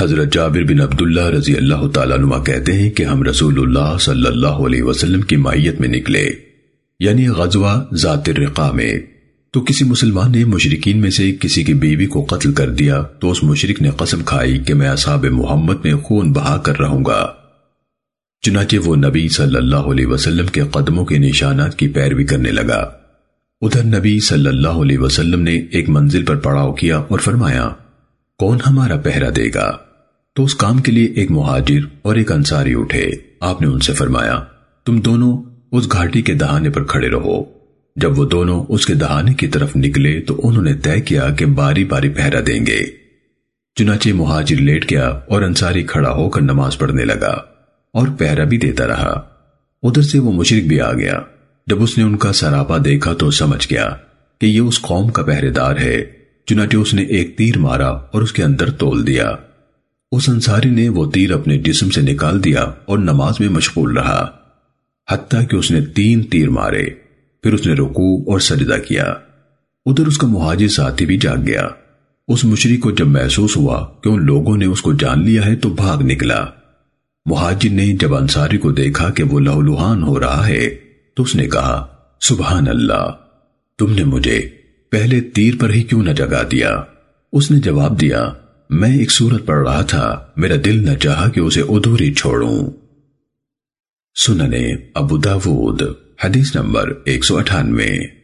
حضرت جابر بن عبداللہ رضی اللہ تعالیٰ عنہ کہتے ہیں کہ ہم رسول اللہ صلی اللہ علیہ وسلم کی مائیت میں نکلے یعنی غزوہ ذات الرقا میں۔ تو کسی مسلمان نے مشرقین میں سے کسی کی بیوی کو قتل کر دیا، تو اس مشرق نے قسم کھائی کہ میں اصحاب محمد میں خون بہا کر رہوں گا۔ چنانچہ وہ نبی صلی اللہ علیہ وسلم کے قدموں کے نشانات کی پیروی کرنے لگا۔ ادھر نبی صلی اللہ علیہ وسلم نے ایک منزل پر پڑاؤ کیا اور فرمایا، کون ہمارا پہرا دے گا؟ تو اس کام کے لیے ایک مہاجر اور ایک انصاری اٹھے۔ آپ نے ان سے فرمایا، تم دونوں اس گھاٹی کے دہانے پر کھڑے رہو۔ جب وہ دونوں اس کے دہانے کی طرف نکلے تو انہوں نے طے کیا کہ باری باری پہرا دیں گے۔ چنانچہ مہاجر لیٹ گیا اور انصاری کھڑا ہو کر نماز پڑھنے لگا اور پہرا بھی دیتا رہا۔ ادھر سے وہ مشرق بھی آ گیا۔ جب اس نے ان کا سراپا دیکھا تو سمجھ گیا کہ یہ اس قوم کا پہرے دار ہے۔ چنانچہ اس نے ایک تیر مارا اور اس کے اندر تول دیا۔ اس انصاری نے وہ تیر اپنے جسم سے نکال دیا اور نماز میں مشغول رہا، حتیٰ کہ اس نے تین تیر مارے، پھر اس نے رکوع اور سجدہ کیا۔ ادھر اس کا مہاجر ساتھی بھی جاگ گیا۔ اس مشرق کو جب محسوس ہوا کہ ان لوگوں نے اس کو جان لیا ہے تو بھاگ نکلا۔ مہاجر نے جب انصاری کو دیکھا کہ وہ لہولوہان ہو رہا ہے، تو اس نے کہا، سبحان اللہ، تم نے مجھے پہلے تیر پر ہی کیوں نہ جگا دیا؟ اس نے جواب دیا میں ایک سورت پڑھ رہا تھا، میرا دل نہ چاہا کہ اسے ادھوری چھوڑوں۔ سننے ابو داود، حدیث نمبر ایک سو اٹھانوے۔